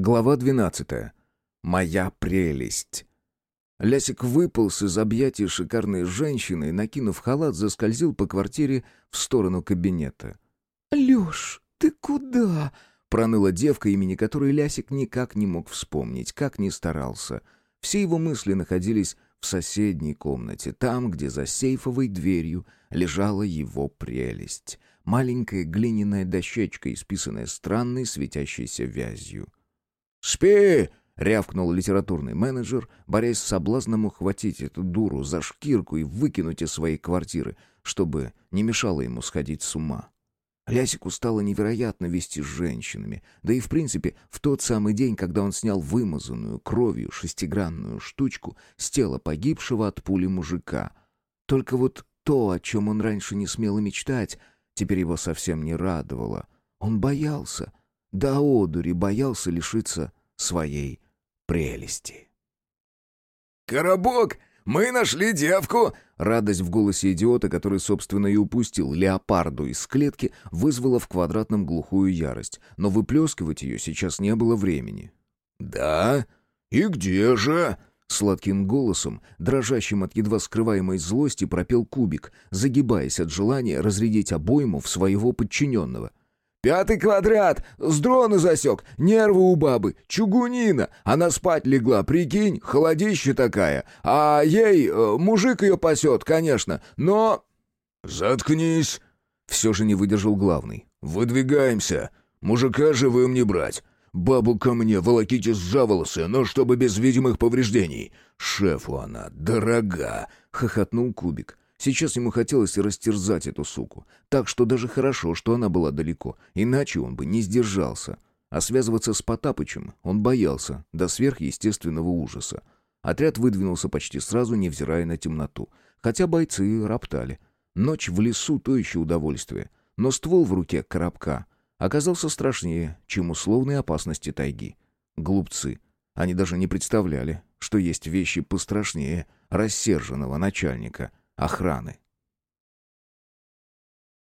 Глава 12. Моя прелесть. Лясик выполз из объятий шикарной женщины и, накинув халат, заскользил по квартире в сторону кабинета. «Лёш, ты куда?» — проныла девка, имени которой Лясик никак не мог вспомнить, как ни старался. Все его мысли находились в соседней комнате, там, где за сейфовой дверью лежала его прелесть. Маленькая глиняная дощечка, исписанная странной светящейся вязью. «Спи!» — рявкнул литературный менеджер, борясь с соблазном ухватить эту дуру за шкирку и выкинуть из своей квартиры, чтобы не мешало ему сходить с ума. Лясику стало невероятно вести с женщинами, да и в принципе в тот самый день, когда он снял вымазанную кровью шестигранную штучку с тела погибшего от пули мужика. Только вот то, о чем он раньше не смел и мечтать, теперь его совсем не радовало. Он боялся, до одури боялся лишиться своей прелести. «Коробок, мы нашли девку!» Радость в голосе идиота, который, собственно, и упустил леопарду из клетки, вызвала в квадратном глухую ярость, но выплескивать ее сейчас не было времени. «Да? И где же?» Сладким голосом, дрожащим от едва скрываемой злости, пропел кубик, загибаясь от желания разрядить обойму в своего подчиненного. Пятый квадрат! С дрона засек! Нервы у бабы! Чугунина! Она спать легла, прикинь, холодище такая! А ей... Э, мужик ее пасет, конечно, но...» «Заткнись!» Все же не выдержал главный. «Выдвигаемся! Мужика живым не брать! Бабу ко мне волоките за волосы, но чтобы без видимых повреждений! Шефу она дорога!» — хохотнул Кубик. Сейчас ему хотелось растерзать эту суку. Так что даже хорошо, что она была далеко, иначе он бы не сдержался. А связываться с Потапычем он боялся до сверхъестественного ужаса. Отряд выдвинулся почти сразу, невзирая на темноту. Хотя бойцы роптали. Ночь в лесу — то еще удовольствие. Но ствол в руке коробка оказался страшнее, чем условные опасности тайги. Глупцы. Они даже не представляли, что есть вещи пострашнее рассерженного начальника — охраны.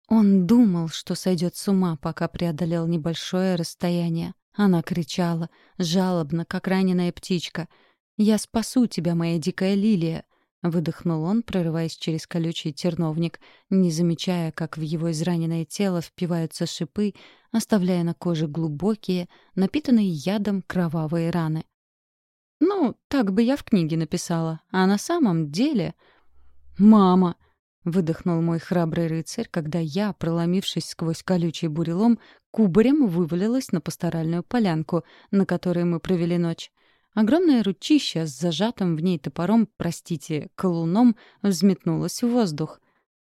Он думал, что сойдет с ума, пока преодолел небольшое расстояние. Она кричала, жалобно, как раненая птичка. «Я спасу тебя, моя дикая лилия!» Выдохнул он, прорываясь через колючий терновник, не замечая, как в его израненное тело впиваются шипы, оставляя на коже глубокие, напитанные ядом кровавые раны. «Ну, так бы я в книге написала, а на самом деле...» «Мама!» — выдохнул мой храбрый рыцарь, когда я, проломившись сквозь колючий бурелом, кубарем вывалилась на пасторальную полянку, на которой мы провели ночь. Огромное ручище с зажатым в ней топором, простите, колуном, взметнулось в воздух.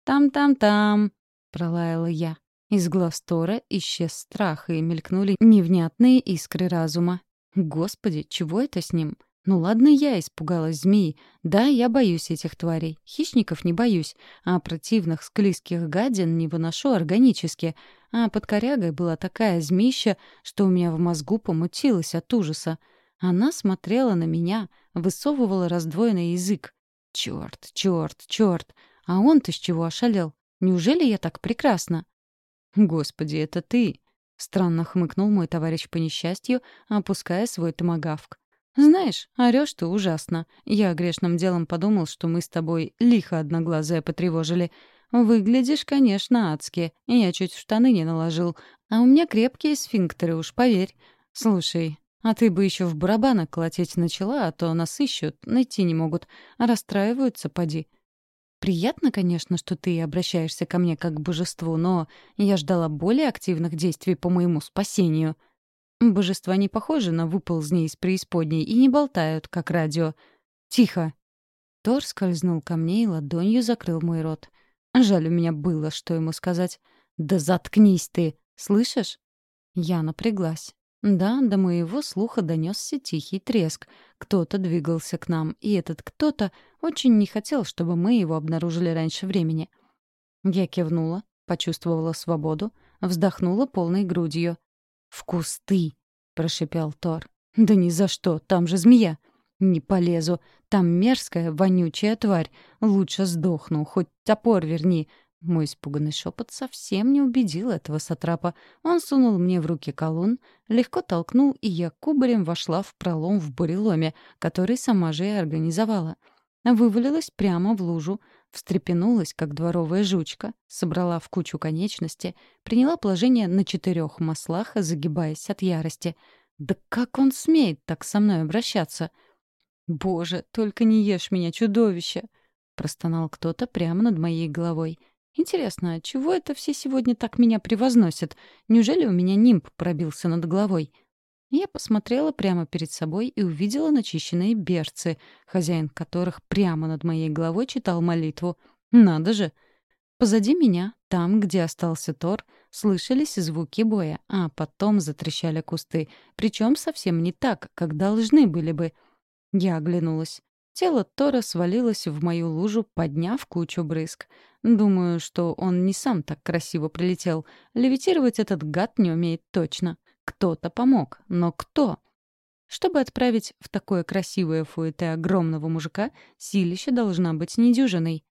«Там-там-там!» — пролаяла я. Из глаз Тора исчез страх, и мелькнули невнятные искры разума. Господи, чего это с ним? Ну ладно, я испугалась змеи. Да, я боюсь этих тварей. Хищников не боюсь, а противных склизких гадин не выношу органически. А под корягой была такая змища, что у меня в мозгу помутилось от ужаса. Она смотрела на меня, высовывала раздвоенный язык. Черт, черт, черт. А он-то с чего ошалел? Неужели я так прекрасна? Господи, это ты! Странно хмыкнул мой товарищ по несчастью, опуская свой томагавк. «Знаешь, орёшь ты ужасно. Я грешным делом подумал, что мы с тобой лихо одноглазое потревожили. Выглядишь, конечно, адски. Я чуть в штаны не наложил. А у меня крепкие сфинктеры, уж поверь. Слушай, а ты бы еще в барабанах колотеть начала, а то нас ищут, найти не могут. Расстраиваются, поди». Приятно, конечно, что ты обращаешься ко мне как к божеству, но я ждала более активных действий по моему спасению. Божества не похожи на выползни из преисподней и не болтают, как радио. Тихо. Тор скользнул ко мне и ладонью закрыл мой рот. Жаль, у меня было, что ему сказать. «Да заткнись ты! Слышишь?» Я напряглась. Да, до моего слуха донесся тихий треск. Кто-то двигался к нам, и этот кто-то очень не хотел, чтобы мы его обнаружили раньше времени. Я кивнула, почувствовала свободу, вздохнула полной грудью. «В кусты!» — прошипел Тор. «Да ни за что, там же змея!» «Не полезу. Там мерзкая, вонючая тварь. Лучше сдохну, хоть топор верни. Мой испуганный шепот совсем не убедил этого сатрапа. Он сунул мне в руки колун, легко толкнул, и я кубарем вошла в пролом в буреломе, который сама же и организовала. Вывалилась прямо в лужу, встрепенулась, как дворовая жучка, собрала в кучу конечности, приняла положение на четырех маслах, загибаясь от ярости. «Да как он смеет так со мной обращаться?» «Боже, только не ешь меня, чудовище!» — простонал кто-то прямо над моей головой. Интересно, чего это все сегодня так меня превозносят? Неужели у меня нимб пробился над головой? Я посмотрела прямо перед собой и увидела начищенные берцы, хозяин которых прямо над моей головой читал молитву. Надо же! Позади меня, там, где остался Тор, слышались звуки боя, а потом затрещали кусты, причем совсем не так, как должны были бы. Я оглянулась. Тело Тора свалилось в мою лужу, подняв кучу брызг. Думаю, что он не сам так красиво прилетел. Левитировать этот гад не умеет точно. Кто-то помог, но кто? Чтобы отправить в такое красивое фуэте огромного мужика, силища должна быть недюжиной.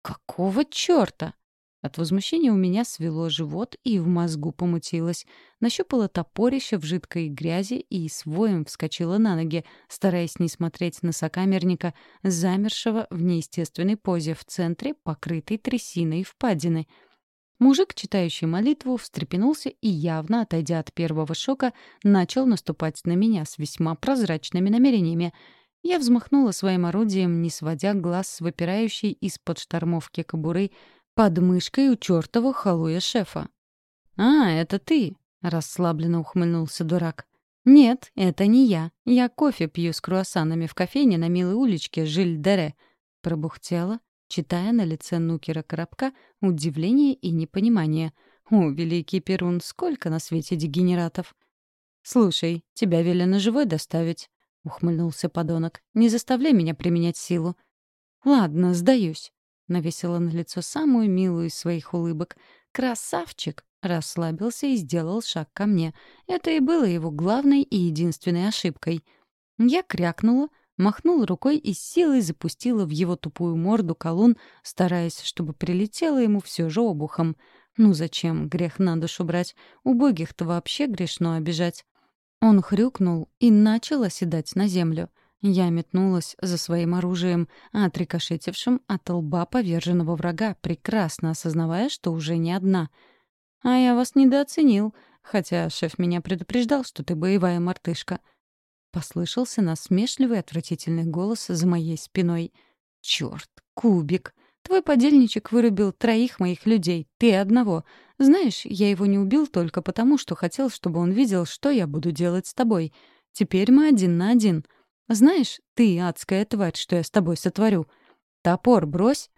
Какого чёрта? От возмущения у меня свело живот и в мозгу помутилось. Нащупала топорище в жидкой грязи и с воем вскочила на ноги, стараясь не смотреть на сокамерника, замершего в неестественной позе в центре, покрытой трясиной впадины. Мужик, читающий молитву, встрепенулся и, явно отойдя от первого шока, начал наступать на меня с весьма прозрачными намерениями. Я взмахнула своим орудием, не сводя глаз с выпирающей из-под штормовки кобуры под мышкой у чертова халуя шефа. «А, это ты!» — расслабленно ухмыльнулся дурак. «Нет, это не я. Я кофе пью с круассанами в кофейне на милой уличке Жиль-Дере», — пробухтела, читая на лице Нукера Коробка удивление и непонимание. «О, великий Перун, сколько на свете дегенератов!» «Слушай, тебя велено живой доставить», — ухмыльнулся подонок. «Не заставляй меня применять силу». «Ладно, сдаюсь. Навесила на лицо самую милую из своих улыбок. «Красавчик!» Расслабился и сделал шаг ко мне. Это и было его главной и единственной ошибкой. Я крякнула, махнула рукой и силой запустила в его тупую морду колун, стараясь, чтобы прилетело ему все же обухом. Ну зачем грех на душу брать? Убогих-то вообще грешно обижать. Он хрюкнул и начал оседать на землю. Я метнулась за своим оружием, отрикошетившим от лба поверженного врага, прекрасно осознавая, что уже не одна. «А я вас недооценил, хотя шеф меня предупреждал, что ты боевая мартышка». Послышался насмешливый отвратительный голос за моей спиной. «Чёрт, кубик! Твой подельничек вырубил троих моих людей, ты одного. Знаешь, я его не убил только потому, что хотел, чтобы он видел, что я буду делать с тобой. Теперь мы один на один». Знаешь, ты, адская тварь, что я с тобой сотворю? Топор брось!»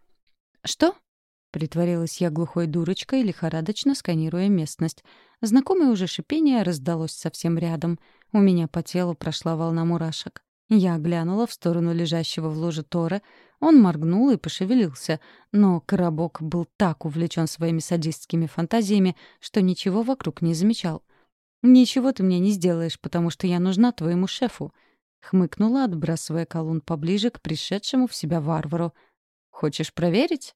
«Что?» — притворилась я глухой дурочкой, лихорадочно сканируя местность. Знакомое уже шипение раздалось совсем рядом. У меня по телу прошла волна мурашек. Я глянула в сторону лежащего в ложе Тора. Он моргнул и пошевелился, но коробок был так увлечен своими садистскими фантазиями, что ничего вокруг не замечал. «Ничего ты мне не сделаешь, потому что я нужна твоему шефу», Хмыкнула, отбрасывая колун поближе к пришедшему в себя варвару. «Хочешь проверить?»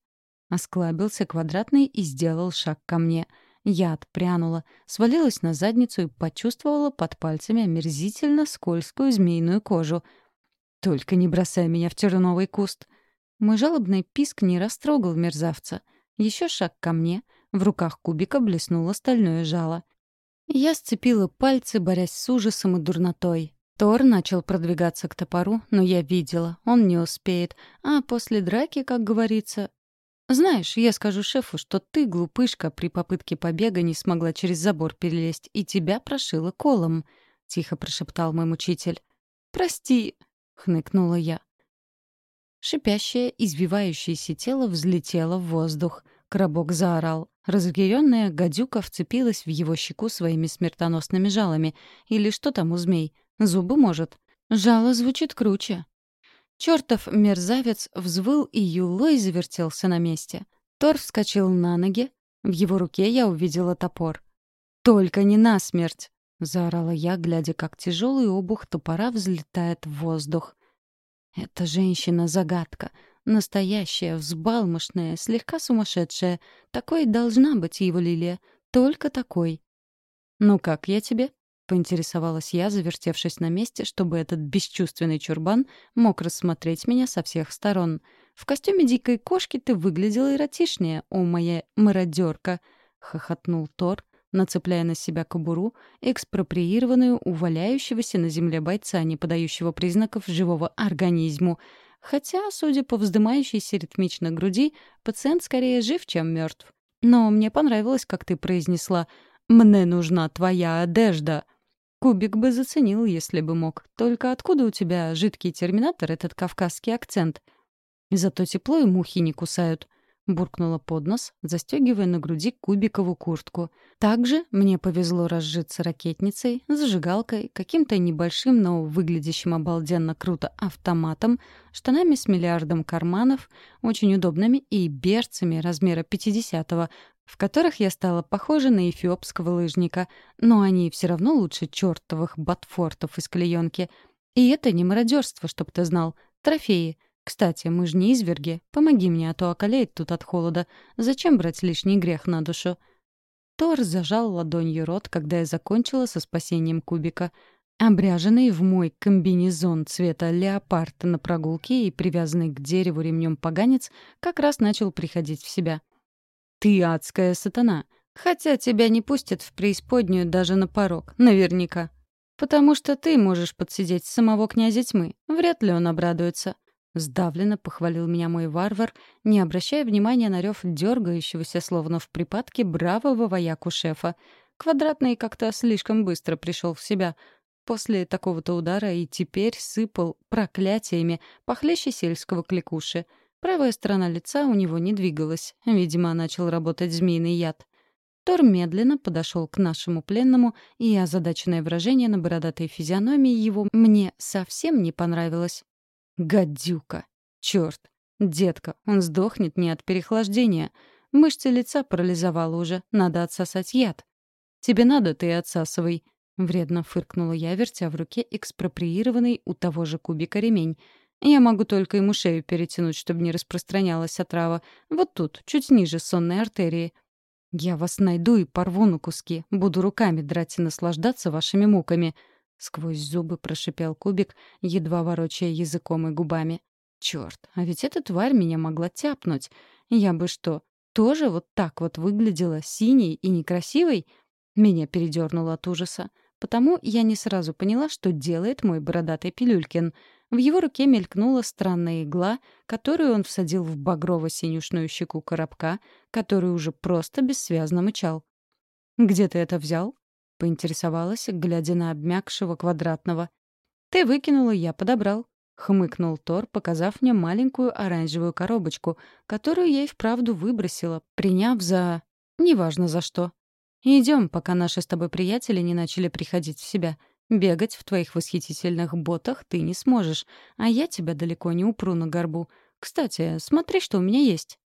Осклабился квадратный и сделал шаг ко мне. Я отпрянула, свалилась на задницу и почувствовала под пальцами омерзительно скользкую змеиную кожу. «Только не бросай меня в терновый куст!» Мой жалобный писк не растрогал мерзавца. Еще шаг ко мне, в руках кубика блеснуло стальное жало. Я сцепила пальцы, борясь с ужасом и дурнотой. Тор начал продвигаться к топору, но я видела, он не успеет. А после драки, как говорится... «Знаешь, я скажу шефу, что ты, глупышка, при попытке побега не смогла через забор перелезть, и тебя прошила колом», — тихо прошептал мой мучитель. «Прости», — хныкнула я. Шипящее, извивающееся тело взлетело в воздух. Коробок заорал. Разъяренная гадюка вцепилась в его щеку своими смертоносными жалами. Или что там у змей? Зубы может. Жало звучит круче. Чёртов мерзавец взвыл и юлой завертелся на месте. Тор вскочил на ноги. В его руке я увидела топор. «Только не насмерть!» — заорала я, глядя, как тяжелый обух топора взлетает в воздух. «Эта женщина — загадка. Настоящая, взбалмошная, слегка сумасшедшая. Такой должна быть его Лилия. Только такой. «Ну как я тебе?» — поинтересовалась я, завертевшись на месте, чтобы этот бесчувственный чурбан мог рассмотреть меня со всех сторон. «В костюме дикой кошки ты выглядела эротичнее, о моя мародерка!» — хохотнул Тор, нацепляя на себя кобуру, экспроприированную у валяющегося на земле бойца, не подающего признаков живого организму. Хотя, судя по вздымающейся ритмично груди, пациент скорее жив, чем мертв. Но мне понравилось, как ты произнесла «Мне нужна твоя одежда». Кубик бы заценил, если бы мог. Только откуда у тебя, жидкий терминатор, этот кавказский акцент? Зато тепло и мухи не кусают. Буркнула под нос, застегивая на груди кубикову куртку. Также мне повезло разжиться ракетницей, зажигалкой, каким-то небольшим, но выглядящим обалденно круто автоматом, штанами с миллиардом карманов, очень удобными и берцами размера 50-го, в которых я стала похожа на эфиопского лыжника, но они все равно лучше чертовых ботфортов из клеенки. И это не мародерство, чтоб ты знал. Трофеи. Кстати, мы же не изверги. Помоги мне, а то околеет тут от холода. Зачем брать лишний грех на душу? Тор зажал ладонью рот, когда я закончила со спасением кубика. Обряженный в мой комбинезон цвета леопарда на прогулке и привязанный к дереву ремнем поганец как раз начал приходить в себя. Ты адская сатана. Хотя тебя не пустят в преисподнюю даже на порог, наверняка. Потому что ты можешь подсидеть самого князя тьмы. Вряд ли он обрадуется. Сдавленно похвалил меня мой варвар, не обращая внимания на рев дергающегося, словно в припадке, бравого вояку шефа. Квадратный как-то слишком быстро пришел в себя. После такого-то удара и теперь сыпал проклятиями похлеще сельского кликуши — Правая сторона лица у него не двигалась. Видимо, начал работать змеиный яд. Тор медленно подошел к нашему пленному, и озадаченное выражение на бородатой физиономии его мне совсем не понравилось. «Гадюка! Черт! Детка, он сдохнет не от переохлаждения. Мышцы лица парализовало уже, надо отсосать яд. Тебе надо, ты отсасывай». Вредно фыркнула я, вертя в руке экспроприированный у того же кубика ремень — я могу только ему шею перетянуть, чтобы не распространялась отрава. Вот тут, чуть ниже сонной артерии. Я вас найду и порву на куски. Буду руками драть и наслаждаться вашими муками. Сквозь зубы прошипел кубик, едва ворочая языком и губами. Черт, а ведь эта тварь меня могла тяпнуть. Я бы что, тоже вот так вот выглядела синей и некрасивой? Меня передернуло от ужаса. Потому я не сразу поняла, что делает мой бородатый пилюлькин — в его руке мелькнула странная игла, которую он всадил в багрово-синюшную щеку коробка, который уже просто бессвязно мычал. «Где ты это взял?» — поинтересовалась, глядя на обмякшего квадратного. «Ты выкинула, я подобрал», — хмыкнул Тор, показав мне маленькую оранжевую коробочку, которую я и вправду выбросила, приняв за... неважно за что. «Идем, пока наши с тобой приятели не начали приходить в себя. Бегать в твоих восхитительных ботах ты не сможешь, а я тебя далеко не упру на горбу. Кстати, смотри, что у меня есть».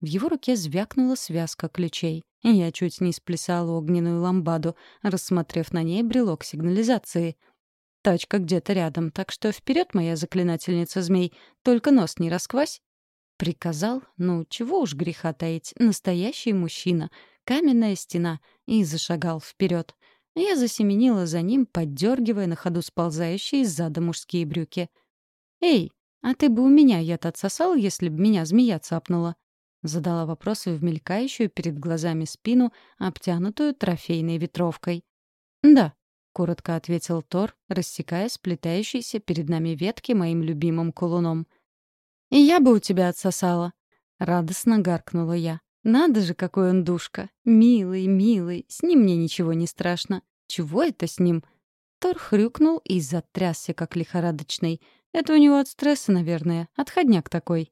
В его руке звякнула связка ключей. Я чуть не сплясала огненную ламбаду, рассмотрев на ней брелок сигнализации. Тачка где-то рядом, так что вперед, моя заклинательница змей, только нос не расквась. Приказал, ну чего уж греха таить, настоящий мужчина, каменная стена, и зашагал вперед. Я засеменила за ним, поддергивая на ходу сползающие из мужские брюки. «Эй, а ты бы у меня яд отсосал, если бы меня змея цапнула?» Задала вопросы в мелькающую перед глазами спину, обтянутую трофейной ветровкой. «Да», — коротко ответил Тор, рассекая сплетающиеся перед нами ветки моим любимым кулуном. «И я бы у тебя отсосала», — радостно гаркнула я. «Надо же, какой он душка! Милый, милый, с ним мне ничего не страшно. Чего это с ним? Тор хрюкнул и затрясся, как лихорадочный. Это у него от стресса, наверное. Отходняк такой.